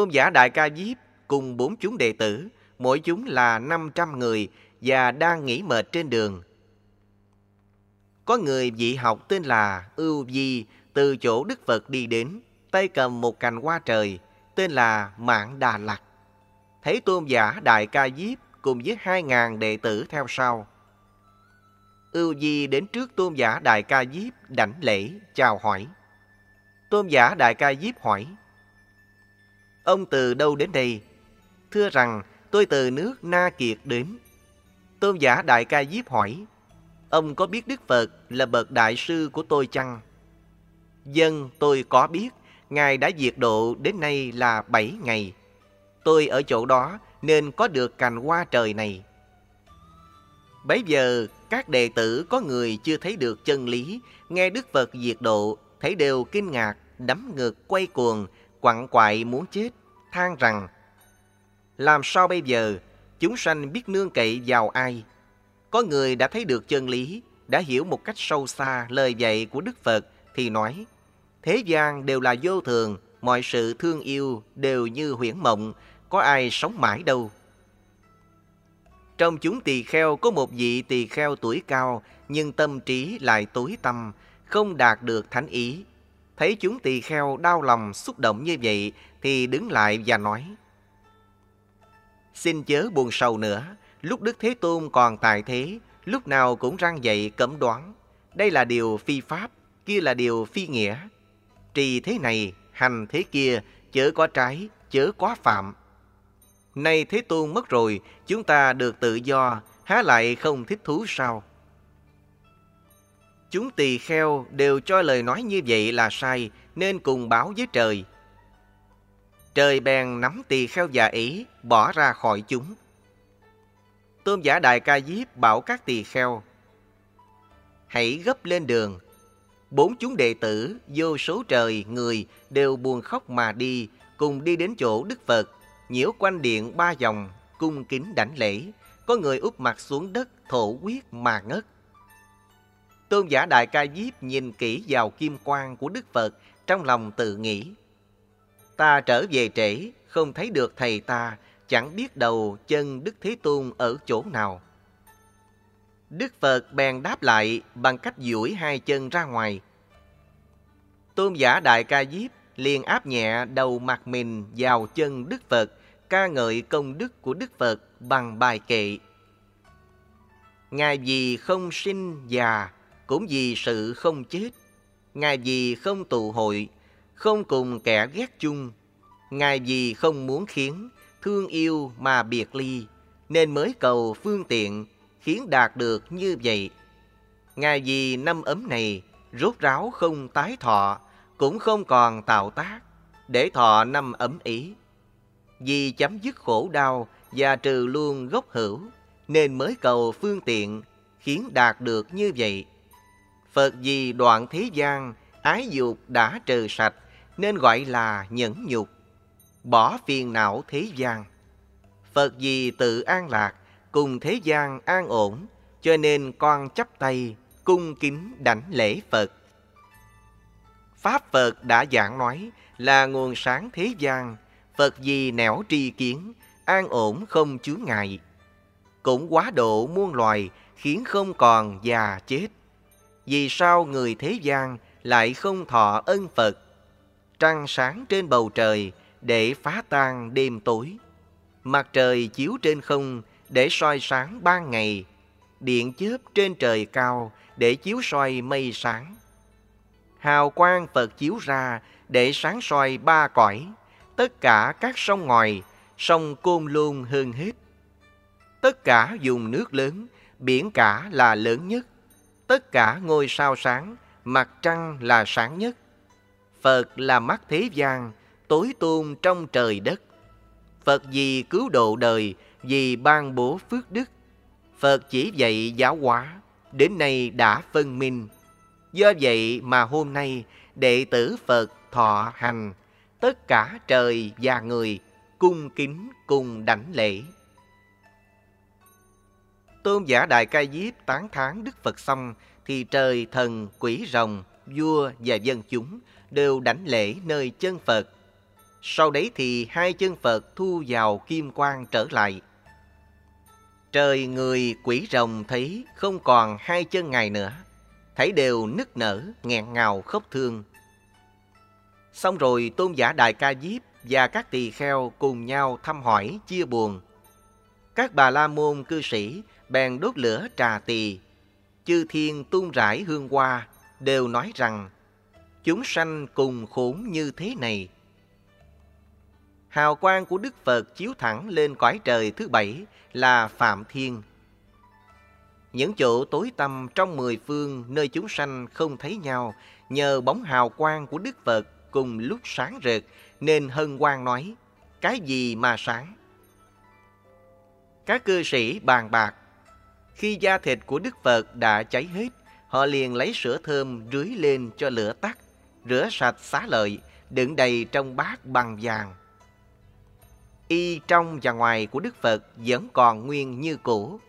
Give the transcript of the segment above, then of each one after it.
Tôn giả Đại Ca Diếp cùng bốn chúng đệ tử, mỗi chúng là 500 người và đang nghỉ mệt trên đường. Có người vị học tên là Ưu Di từ chỗ Đức Phật đi đến, tay cầm một cành hoa trời, tên là Mạng Đà lạc Thấy tôn giả Đại Ca Diếp cùng với 2.000 đệ tử theo sau. Ưu Di đến trước tôn giả Đại Ca Diếp đảnh lễ, chào hỏi. Tôn giả Đại Ca Diếp hỏi, Ông từ đâu đến đây? Thưa rằng, tôi từ nước Na Kiệt đến. Tôn giả Đại Ca Diếp hỏi, Ông có biết Đức Phật là bậc đại sư của tôi chăng? Dân tôi có biết, Ngài đã diệt độ đến nay là 7 ngày. Tôi ở chỗ đó nên có được cành hoa trời này. Bấy giờ, các đệ tử có người chưa thấy được chân lý, nghe Đức Phật diệt độ, thấy đều kinh ngạc, đấm ngực quay cuồng, quặn quại muốn chết, than rằng Làm sao bây giờ, chúng sanh biết nương cậy vào ai? Có người đã thấy được chân lý, đã hiểu một cách sâu xa lời dạy của Đức Phật, thì nói Thế gian đều là vô thường, mọi sự thương yêu đều như huyễn mộng, có ai sống mãi đâu. Trong chúng tỳ kheo có một vị tỳ kheo tuổi cao, nhưng tâm trí lại tối tâm, không đạt được thánh ý. Thấy chúng tỳ kheo đau lòng xúc động như vậy, thì đứng lại và nói, Xin chớ buồn sầu nữa, lúc Đức Thế Tôn còn tại thế, lúc nào cũng răng dậy cấm đoán. Đây là điều phi pháp, kia là điều phi nghĩa. Trì thế này, hành thế kia, chớ có trái, chớ quá phạm. Nay Thế Tôn mất rồi, chúng ta được tự do, há lại không thích thú sao? Chúng tỳ kheo đều cho lời nói như vậy là sai, nên cùng báo với trời. Trời bèn nắm tỳ kheo già ý, bỏ ra khỏi chúng. Tôn giả Đại Ca Diếp bảo các tỳ kheo, Hãy gấp lên đường. Bốn chúng đệ tử, vô số trời, người đều buồn khóc mà đi, cùng đi đến chỗ Đức Phật, nhiễu quanh điện ba vòng, cung kính đảnh lễ. Có người úp mặt xuống đất, thổ quyết mà ngất. Tôn giả Đại Ca Diếp nhìn kỹ vào kim quang của Đức Phật, trong lòng tự nghĩ. Ta trở về trễ, không thấy được thầy ta, chẳng biết đầu chân Đức Thế Tôn ở chỗ nào. Đức Phật bèn đáp lại bằng cách duỗi hai chân ra ngoài. Tôn giả Đại Ca Diếp liền áp nhẹ đầu mặt mình vào chân Đức Phật, ca ngợi công đức của Đức Phật bằng bài kệ. Ngài vì không sinh già, cũng vì sự không chết. Ngài vì không tụ hội, không cùng kẻ ghét chung. Ngài vì không muốn khiến thương yêu mà biệt ly, nên mới cầu phương tiện khiến đạt được như vậy. Ngài vì năm ấm này rốt ráo không tái thọ, cũng không còn tạo tác, để thọ năm ấm ý. Vì chấm dứt khổ đau và trừ luôn gốc hữu, nên mới cầu phương tiện, khiến đạt được như vậy. Phật vì đoạn thế gian, ái dục đã trừ sạch, nên gọi là nhẫn nhục, bỏ phiền não thế gian. Phật gì tự an lạc, cùng thế gian an ổn, cho nên con chấp tay, cung kính đảnh lễ Phật. Pháp Phật đã giảng nói là nguồn sáng thế gian, Phật gì nẻo tri kiến, an ổn không chướng ngại. Cũng quá độ muôn loài, khiến không còn già chết. Vì sao người thế gian lại không thọ ân Phật? Trăng sáng trên bầu trời để phá tan đêm tối. Mặt trời chiếu trên không để soi sáng ban ngày. Điện chớp trên trời cao để chiếu soi mây sáng. Hào quang Phật chiếu ra để sáng soi ba cõi. Tất cả các sông ngòi, sông Côn Lôn hơn hết. Tất cả dùng nước lớn, biển cả là lớn nhất. Tất cả ngôi sao sáng, mặt trăng là sáng nhất. Phật là mắt thế gian, tối tôn trong trời đất. Phật vì cứu độ đời, vì ban bố phước đức. Phật chỉ dạy giáo hóa, đến nay đã phân minh. Do vậy mà hôm nay, đệ tử Phật thọ hành, tất cả trời và người cung kính cùng đảnh lễ. Tôn giả Đại Ca Diếp tán thán Đức Phật xong, thì trời, thần, quỷ rồng, vua và dân chúng đều đảnh lễ nơi chân Phật. Sau đấy thì hai chân Phật thu vào kim quang trở lại. Trời người quỷ rồng thấy không còn hai chân ngài nữa. Thấy đều nức nở, nghẹn ngào khóc thương. Xong rồi tôn giả Đại Ca Diếp và các tỳ kheo cùng nhau thăm hỏi, chia buồn. Các bà la môn cư sĩ bèn đốt lửa trà tỳ. Chư thiên tung rải hương hoa đều nói rằng chúng sanh cùng khốn như thế này. Hào quang của Đức Phật chiếu thẳng lên cõi trời thứ bảy là Phạm Thiên. Những chỗ tối tăm trong mười phương nơi chúng sanh không thấy nhau, nhờ bóng hào quang của Đức Phật cùng lúc sáng rực, nên hân quang nói, cái gì mà sáng các cư sĩ bàn bạc, khi da thịt của đức phật đã cháy hết, họ liền lấy sữa thơm rưới lên cho lửa tắt rửa sạch xá lợi đựng đầy trong bát bằng vàng y trong và ngoài của đức phật vẫn còn nguyên như cũ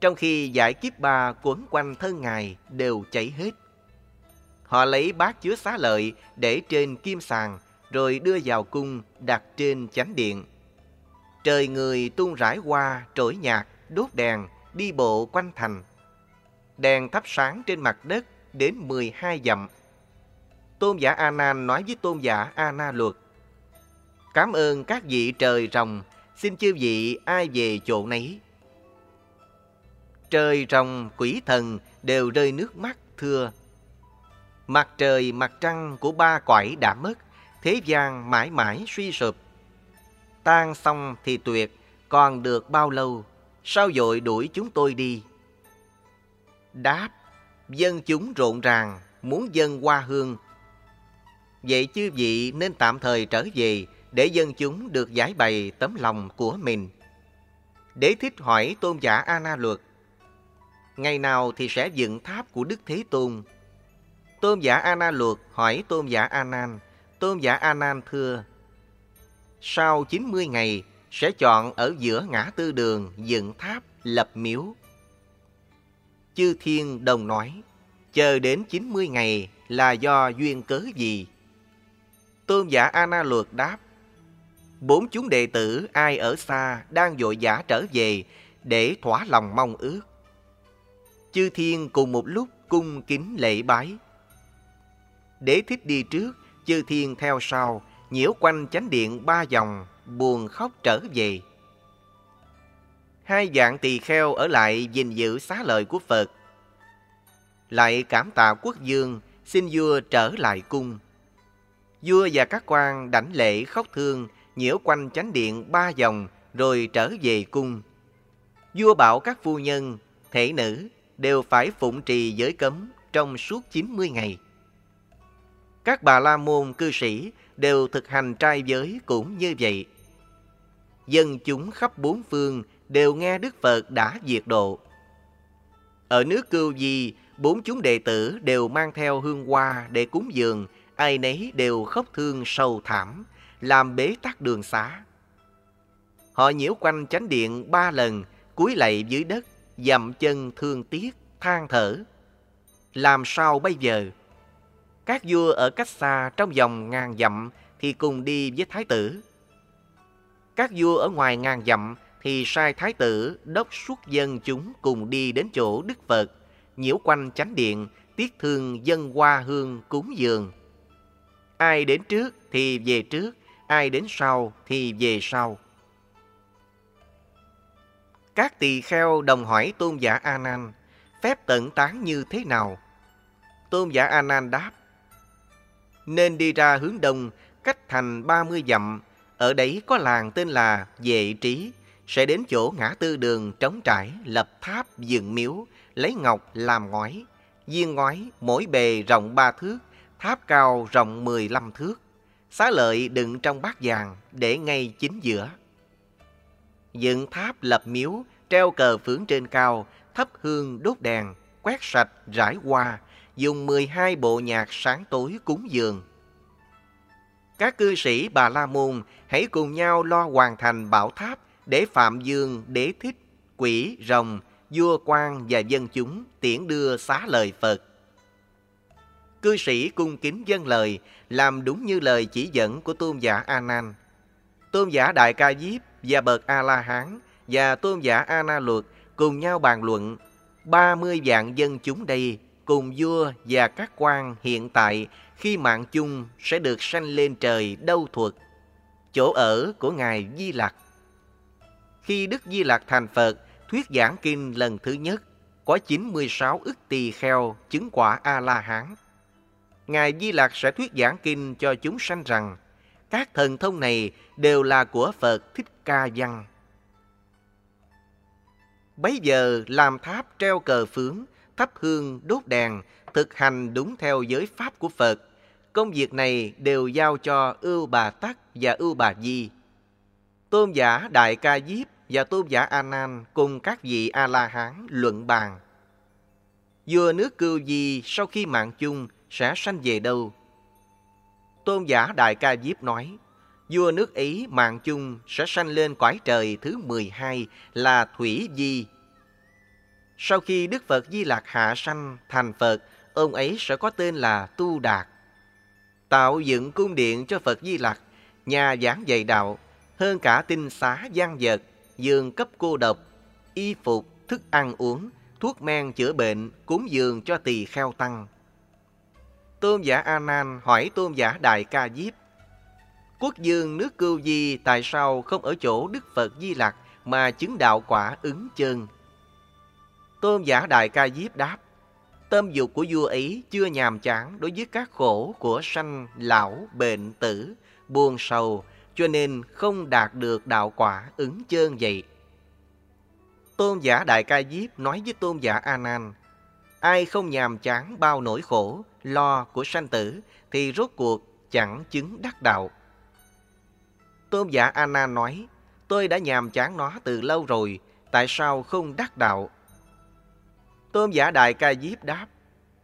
trong khi giải kiếp ba quấn quanh thân ngài đều cháy hết Họ lấy bát chứa xá lợi để trên kim sàng, rồi đưa vào cung đặt trên chánh điện. Trời người tuôn rải hoa, trỗi nhạc, đốt đèn, đi bộ quanh thành. Đèn thắp sáng trên mặt đất đến 12 dặm. Tôn giả A Nan nói với tôn giả A Na Luật: Cảm ơn các vị trời rồng, xin chư vị ai về chỗ nấy. Trời rồng, quỷ thần đều rơi nước mắt thưa Mặt trời, mặt trăng của ba quải đã mất, thế gian mãi mãi suy sụp. Tan xong thì tuyệt, còn được bao lâu, sao dội đuổi chúng tôi đi? Đáp, dân chúng rộn ràng, muốn dân hoa hương. Vậy chư vị nên tạm thời trở về để dân chúng được giải bày tấm lòng của mình. Đế thích hỏi tôn giả A Na Luật, ngày nào thì sẽ dựng tháp của Đức Thế Tôn Tôn giả A Na Luật hỏi Tôn giả A Nan. Tôn giả A Nan thưa: Sau 90 ngày sẽ chọn ở giữa ngã tư đường dựng tháp lập miếu. Chư Thiên đồng nói: Chờ đến 90 ngày là do duyên cớ gì? Tôn giả A Na Luật đáp: Bốn chúng đệ tử ai ở xa đang vội vã trở về để thỏa lòng mong ước. Chư Thiên cùng một lúc cung kính lễ bái Đế thích đi trước, chư thiên theo sau, nhiễu quanh chánh điện ba vòng, buồn khóc trở về. Hai dạng tỳ kheo ở lại gìn giữ xá lợi của Phật. Lại cảm tạ quốc dương, xin vua trở lại cung. Vua và các quan đảnh lễ khóc thương, nhiễu quanh chánh điện ba vòng, rồi trở về cung. Vua bảo các phu nhân, thể nữ đều phải phụng trì giới cấm trong suốt 90 ngày. Các bà la môn cư sĩ đều thực hành trai giới cũng như vậy. Dân chúng khắp bốn phương đều nghe Đức Phật đã diệt độ. Ở nước Cưu Di, bốn chúng đệ tử đều mang theo hương hoa để cúng dường, ai nấy đều khóc thương sâu thảm, làm bế tắc đường xá. Họ nhiễu quanh chánh điện ba lần, cúi lạy dưới đất, dậm chân thương tiếc, than thở. Làm sao bây giờ? Các vua ở cách xa trong vòng ngàn dặm thì cùng đi với thái tử. Các vua ở ngoài ngàn dặm thì sai thái tử đốc suốt dân chúng cùng đi đến chỗ Đức Phật, nhiễu quanh chánh điện, tiếc thương dân hoa hương cúng dường. Ai đến trước thì về trước, ai đến sau thì về sau. Các tỳ kheo đồng hỏi tôn giả A Nan, phép tận tán như thế nào? Tôn giả A Nan đáp: nên đi ra hướng đông, cách thành 30 dặm. Ở đấy có làng tên là Vệ Trí, sẽ đến chỗ ngã tư đường trống trải, lập tháp dựng miếu, lấy ngọc làm ngói. Viên ngói mỗi bề rộng ba thước, tháp cao rộng 15 thước. Xá lợi đựng trong bát vàng để ngay chính giữa. Dựng tháp lập miếu, treo cờ phướng trên cao, thắp hương đốt đèn, quét sạch rải hoa, dùng 12 bộ nhạc sáng tối cúng dường. Các cư sĩ Bà La Môn hãy cùng nhau lo hoàn thành bảo tháp để Phạm Dương, Đế Thích, Quỷ, Rồng, Vua quan và dân chúng tiễn đưa xá lời Phật. Cư sĩ cung kính dân lời, làm đúng như lời chỉ dẫn của tôn giả A Nan. Tôn giả Đại Ca Diếp và bậc A La Hán và tôn giả A Na Luật cùng nhau bàn luận 30 vạn dân chúng đây cùng vua và các quan hiện tại khi mạng chung sẽ được sanh lên trời đâu thuật, chỗ ở của Ngài Di Lặc. Khi Đức Di Lặc thành Phật, thuyết giảng kinh lần thứ nhất, có 96 ức tỳ kheo chứng quả A-la-hán. Ngài Di Lạc sẽ thuyết giảng kinh cho chúng sanh rằng các thần thông này đều là của Phật Thích Ca Văn. Bấy giờ làm tháp treo cờ phướng, thắp hương đốt đèn, thực hành đúng theo giới pháp của Phật. Công việc này đều giao cho Ưu Bà Tắc và Ưu Bà Di. Tôn giả Đại Ca Diếp và tôn giả A Nan cùng các vị A La Hán luận bàn. Vua nước Cưu Di sau khi mạng chung sẽ sanh về đâu? Tôn giả Đại Ca Diếp nói, vua nước Ý mạng chung sẽ sanh lên cõi trời thứ 12 là Thủy Di. Sau khi Đức Phật Di Lạc hạ sanh thành Phật, ông ấy sẽ có tên là Tu Đạt. Tạo dựng cung điện cho Phật Di lạc, nhà giảng dạy đạo, hơn cả tinh xá gian vật, giường cấp cô độc, y phục, thức ăn uống, thuốc men chữa bệnh, cúng dường cho tỳ kheo tăng. Tôn giả A Nan hỏi tôn giả Đại Ca Diếp: Quốc dương nước Cưu Di tại sao không ở chỗ Đức Phật Di Lặc mà chứng đạo quả ứng chân? Tôn giả Đại Ca Diếp đáp: Tâm dục của vua ấy chưa nhàm chán đối với các khổ của sanh, lão, bệnh, tử, buồn sầu, cho nên không đạt được đạo quả ứng chân vậy. Tôn giả Đại Ca Diếp nói với tôn giả A Nan: Ai không nhàm chán bao nỗi khổ, lo của sanh tử thì rốt cuộc chẳng chứng đắc đạo. Tôn giả A nói: Tôi đã nhàm chán nó từ lâu rồi, tại sao không đắc đạo? Tôn giả Đại Ca Diếp đáp: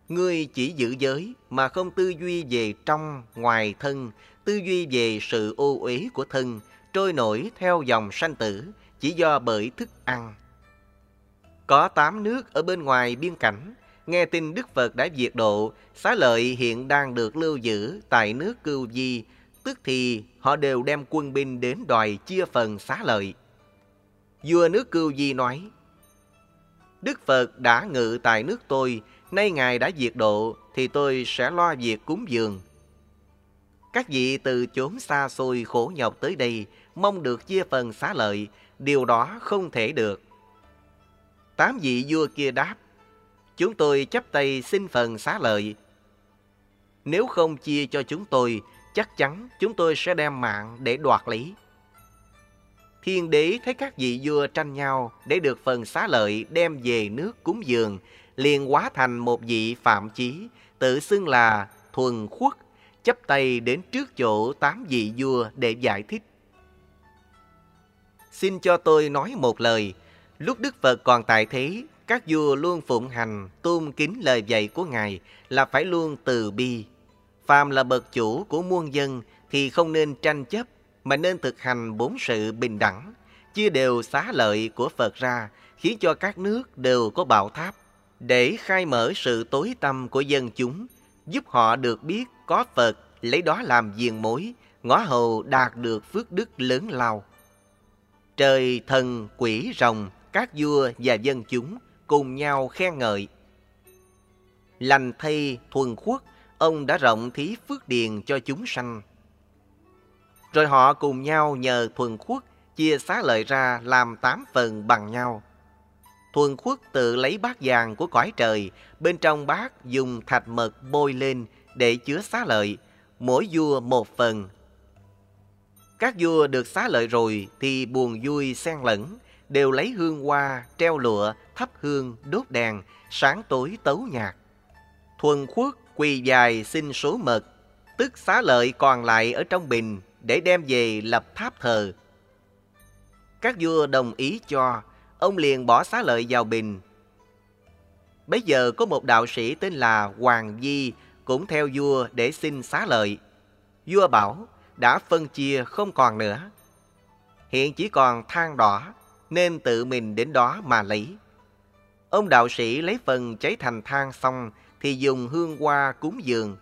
Ngươi chỉ giữ giới mà không tư duy về trong, ngoài thân, tư duy về sự ô uế của thân, trôi nổi theo dòng sanh tử, chỉ do bởi thức ăn. Có tám nước ở bên ngoài biên cảnh, nghe tin Đức Phật đã diệt độ, xá lợi hiện đang được lưu giữ tại nước Cưu Di, tức thì họ đều đem quân binh đến đòi chia phần xá lợi. Vua nước Cưu Di nói, Đức Phật đã ngự tại nước tôi, nay Ngài đã diệt độ, thì tôi sẽ lo việc cúng dường. Các vị từ chốn xa xôi khổ nhọc tới đây, mong được chia phần xá lợi, điều đó không thể được. Tám vị vua kia đáp, chúng tôi chấp tay xin phần xá lợi. Nếu không chia cho chúng tôi, chắc chắn chúng tôi sẽ đem mạng để đoạt lý Thiên đế thấy các vị vua tranh nhau để được phần xá lợi đem về nước cúng dường, liền hóa thành một vị phạm chí, tự xưng là thuần khuất, chấp tay đến trước chỗ tám vị vua để giải thích. Xin cho tôi nói một lời, lúc Đức Phật còn tại thế, các vua luôn phụng hành, tôn kính lời dạy của Ngài là phải luôn từ bi. Phàm là bậc chủ của muôn dân thì không nên tranh chấp, mà nên thực hành bốn sự bình đẳng, chia đều xá lợi của Phật ra, khiến cho các nước đều có bảo tháp, để khai mở sự tối tâm của dân chúng, giúp họ được biết có Phật, lấy đó làm diền mối, ngõ hầu đạt được phước đức lớn lao. Trời, thần, quỷ, rồng, các vua và dân chúng cùng nhau khen ngợi. Lành thay thuần khuất, ông đã rộng thí phước điền cho chúng sanh. Rồi họ cùng nhau nhờ thuần khuất chia xá lợi ra làm tám phần bằng nhau. Thuần khuất tự lấy bát vàng của cõi trời, bên trong bát dùng thạch mật bôi lên để chứa xá lợi, mỗi vua một phần. Các vua được xá lợi rồi thì buồn vui xen lẫn, đều lấy hương hoa, treo lụa, thắp hương, đốt đèn, sáng tối tấu nhạc. Thuần khuất quỳ dài xin số mật, tức xá lợi còn lại ở trong bình để đem về lập tháp thờ. Các vua đồng ý cho, ông liền bỏ xá lợi vào bình. Bây giờ có một đạo sĩ tên là Hoàng Di cũng theo vua để xin xá lợi. Vua bảo đã phân chia không còn nữa. Hiện chỉ còn than đỏ nên tự mình đến đó mà lấy. Ông đạo sĩ lấy phần cháy thành than xong thì dùng hương hoa cúng dường.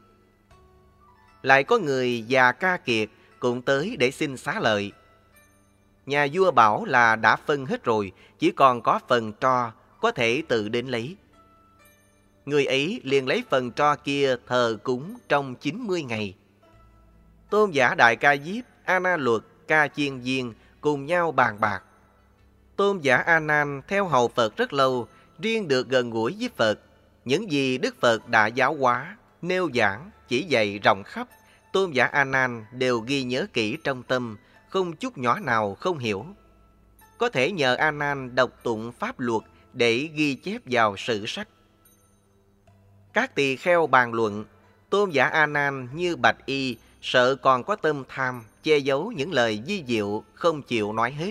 Lại có người già ca kiệt cũng tới để xin xá lợi. Nhà vua bảo là đã phân hết rồi, chỉ còn có phần tro, có thể tự đến lấy. Người ấy liền lấy phần tro kia thờ cúng trong 90 ngày. Tôn giả Đại Ca Diếp, A Na Luật, Ca Chiên Diên cùng nhau bàn bạc. Tôn giả A Nan theo hầu Phật rất lâu, riêng được gần gũi với Phật. Những gì Đức Phật đã giáo hóa, nêu giảng, chỉ dạy rộng khắp, tôn giả A Nan đều ghi nhớ kỹ trong tâm, không chút nhỏ nào không hiểu. Có thể nhờ A Nan đọc tụng pháp luật để ghi chép vào sử sách. Các tỳ kheo bàn luận, tôn giả A Nan như bạch y sợ còn có tâm tham, che giấu những lời di diệu, không chịu nói hết.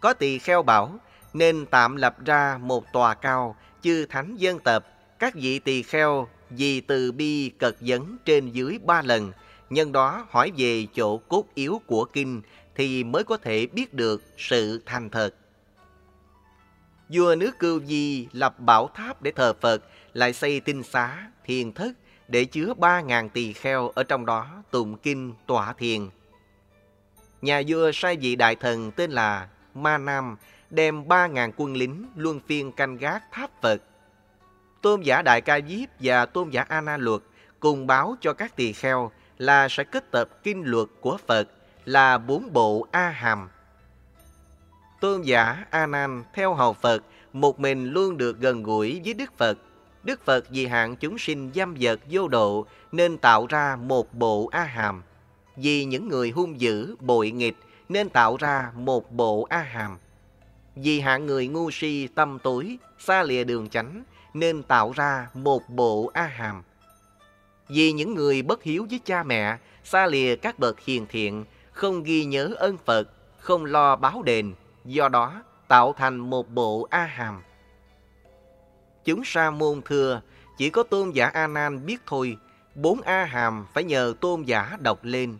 Có tỳ kheo bảo, nên tạm lập ra một tòa cao, chư thánh dân tập, các vị tỳ kheo vì từ bi cật vấn trên dưới ba lần, nhân đó hỏi về chỗ cốt yếu của kinh thì mới có thể biết được sự thành thật. Vua nước Cưu Di lập bảo tháp để thờ Phật, lại xây tinh xá, thiền thất, để chứa ba ngàn tỳ kheo ở trong đó tụng kinh tọa thiền. Nhà vua sai vị đại thần tên là Ma Nam đem ba ngàn quân lính luân phiên canh gác tháp Phật. Tôn giả Đại Ca Diếp và Tôn giả A Na Luật cùng báo cho các tỳ kheo là sẽ kết tập kinh luật của Phật là bốn bộ A Hàm. Tôn giả A Nan theo hầu Phật một mình luôn được gần gũi với Đức Phật Đức Phật vì hạn chúng sinh dâm vật vô độ nên tạo ra một bộ A Hàm. Vì những người hung dữ, bội nghịch nên tạo ra một bộ A Hàm. Vì hạng người ngu si tâm tối, xa lìa đường chánh nên tạo ra một bộ A Hàm. Vì những người bất hiếu với cha mẹ, xa lìa các bậc hiền thiện, không ghi nhớ ơn Phật, không lo báo đền, do đó tạo thành một bộ A Hàm. Chúng sa môn thưa, chỉ có tôn giả A Nan biết thôi, bốn A Hàm phải nhờ tôn giả đọc lên.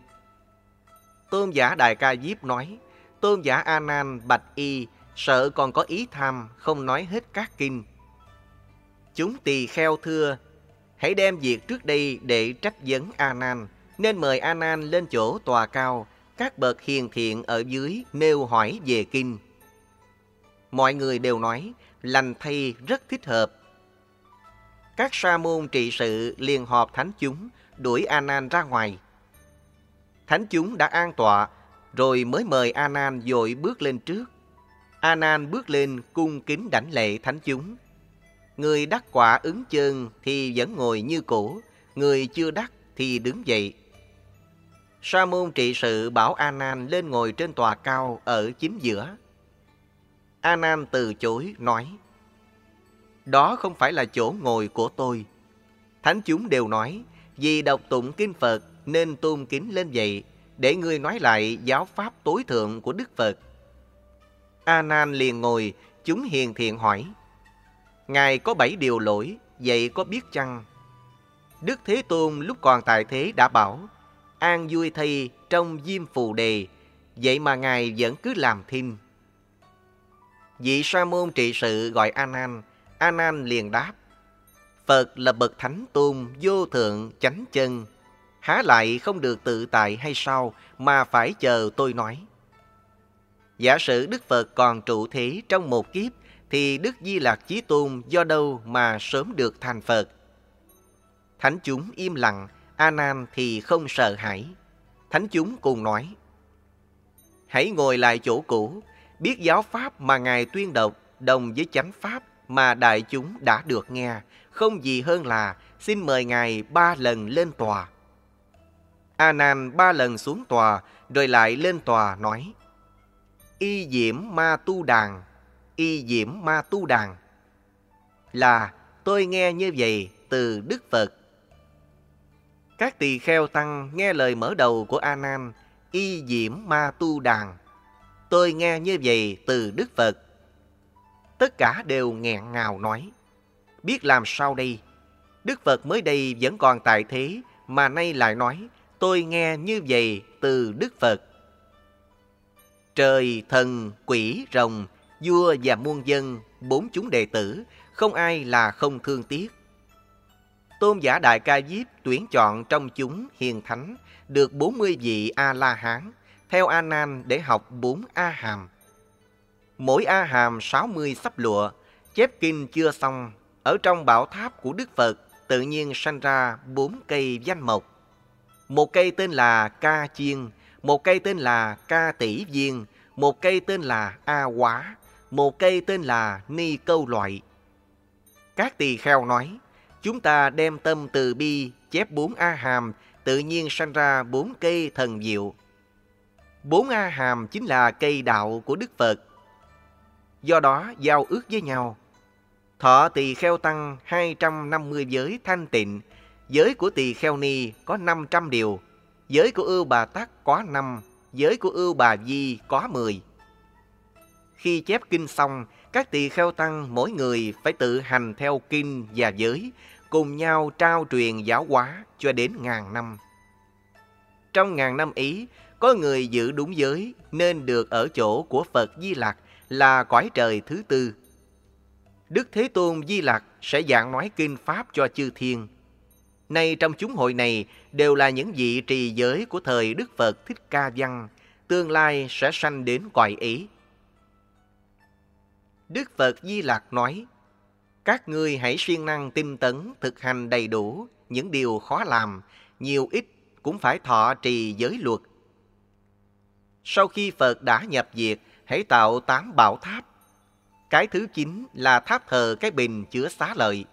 Tôn giả Đại Ca Diếp nói, tôn giả A Nan bạch y sợ còn có ý tham, không nói hết các kinh. Chúng tỳ kheo thưa, hãy đem việc trước đây để trách vấn A Nan, nên mời A Nan lên chỗ tòa cao, các bậc hiền thiện ở dưới nêu hỏi về kinh. Mọi người đều nói, lành thay rất thích hợp. Các sa môn trị sự liền họp thánh chúng, đuổi A Nan ra ngoài. Thánh chúng đã an tọa, rồi mới mời A Nan dội bước lên trước. A Nan bước lên cung kính đảnh lệ thánh chúng. Người đắc quả ứng chân thì vẫn ngồi như cũ, người chưa đắc thì đứng dậy. Sa môn trị sự bảo A Nan lên ngồi trên tòa cao ở chính giữa. A Nan từ chối nói: "Đó không phải là chỗ ngồi của tôi." Thánh chúng đều nói: "Vì đọc tụng kinh Phật nên tôn kính lên vậy, để ngươi nói lại giáo pháp tối thượng của Đức Phật." A Nan liền ngồi, chúng hiền thiện hỏi: "Ngài có bảy điều lỗi, vậy có biết chăng?" Đức Thế Tôn lúc còn tại thế đã bảo: "An vui thay trong diêm phù đề, vậy mà ngài vẫn cứ làm thinh." Vị sa môn trị sự gọi A Nan, A Nan liền đáp: Phật là bậc thánh tôn vô thượng chánh chân, há lại không được tự tại hay sao mà phải chờ tôi nói. Giả sử Đức Phật còn trụ thế trong một kiếp thì Đức Di Lạc Chí Tôn do đâu mà sớm được thành Phật? Thánh chúng im lặng, A Nan thì không sợ hãi. Thánh chúng cùng nói: Hãy ngồi lại chỗ cũ, biết giáo pháp mà Ngài tuyên độc đồng với chánh pháp mà đại chúng đã được nghe, không gì hơn là xin mời Ngài ba lần lên tòa. A Nan ba lần xuống tòa, rồi lại lên tòa nói, Y diễm ma tu đàn, y diễm ma tu đàn. Là tôi nghe như vậy từ Đức Phật. Các tỳ kheo tăng nghe lời mở đầu của A Nan, y diễm ma tu đàn Tôi nghe như vậy từ Đức Phật. Tất cả đều nghẹn ngào nói. Biết làm sao đây? Đức Phật mới đây vẫn còn tại thế, mà nay lại nói, tôi nghe như vậy từ Đức Phật. Trời, thần, quỷ, rồng, vua và muôn dân, bốn chúng đệ tử, không ai là không thương tiếc. Tôn giả Đại Ca Diếp tuyển chọn trong chúng hiền thánh được 40 vị A-la-hán, theo A Nan để học 4 A hàm. Mỗi A hàm 60 sắp lụa, chép kinh chưa xong, ở trong bảo tháp của Đức Phật tự nhiên sanh ra bốn cây danh mộc. Một cây tên là Ca Chiên, một cây tên là Ca Tỷ Viên, một cây tên là A Quá, một cây tên là Ni Câu Loại. Các tỳ kheo nói, chúng ta đem tâm từ bi chép bốn A hàm tự nhiên sanh ra bốn cây thần diệu. Bốn A hàm chính là cây đạo của Đức Phật. Do đó giao ước với nhau. Thọ tỳ kheo tăng 250 giới thanh tịnh, giới của tỳ kheo ni có 500 điều, giới của ưu bà tắc có 5, giới của ưu bà di có 10. Khi chép kinh xong, các tỳ kheo tăng mỗi người phải tự hành theo kinh và giới, cùng nhau trao truyền giáo hóa cho đến ngàn năm. Trong ngàn năm ý có người giữ đúng giới nên được ở chỗ của Phật Di Lặc là cõi trời thứ tư. Đức Thế Tôn Di Lặc sẽ giảng nói kinh Pháp cho chư thiên. Nay trong chúng hội này đều là những vị trì giới của thời Đức Phật Thích Ca Văn, tương lai sẽ sanh đến cõi ý Đức Phật Di lạc nói, các ngươi hãy siêng năng tinh tấn, thực hành đầy đủ những điều khó làm, nhiều ít cũng phải thọ trì giới luật. Sau khi Phật đã nhập diệt, hãy tạo tám bảo tháp. Cái thứ chín là tháp thờ cái bình chứa xá lợi.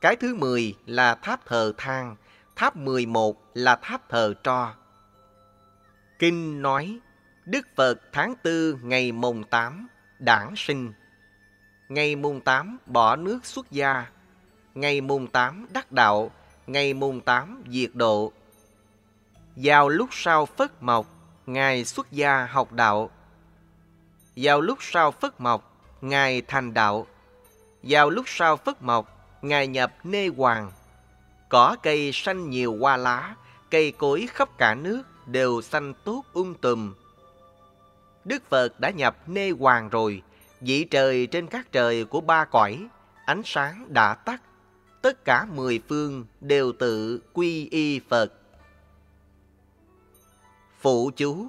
Cái thứ mười là tháp thờ thang. Tháp mười một là tháp thờ tro. Kinh nói, Đức Phật tháng tư ngày mùng tám đảng sinh. Ngày mùng tám bỏ nước xuất gia. Ngày mùng tám đắc đạo. Ngày mùng tám diệt độ. Vào lúc sau Phất Mộc, Ngài xuất gia học đạo. Vào lúc sau Phất Mộc, Ngài thành đạo. Vào lúc sau Phất Mộc, Ngài nhập Nê Hoàng. Cỏ cây xanh nhiều hoa lá, cây cối khắp cả nước đều xanh tốt um tùm. Đức Phật đã nhập Nê Hoàng rồi, vị trời trên các trời của ba cõi, ánh sáng đã tắt. Tất cả mười phương đều tự quy y Phật. Phụ chú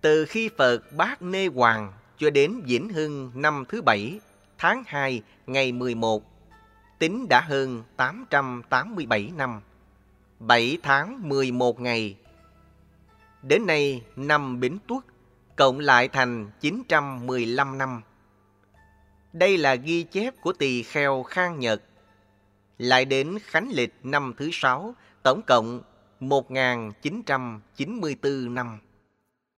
Từ khi Phật bát Nê Hoàng cho đến Vĩnh Hưng năm thứ bảy, tháng 2, ngày 11, tính đã hơn 887 năm, 7 tháng 11 ngày. Đến nay, năm Bính Tuất, cộng lại thành 915 năm. Đây là ghi chép của tỳ kheo Khang Nhật. Lại đến Khánh Lịch năm thứ sáu, tổng cộng 1994 năm.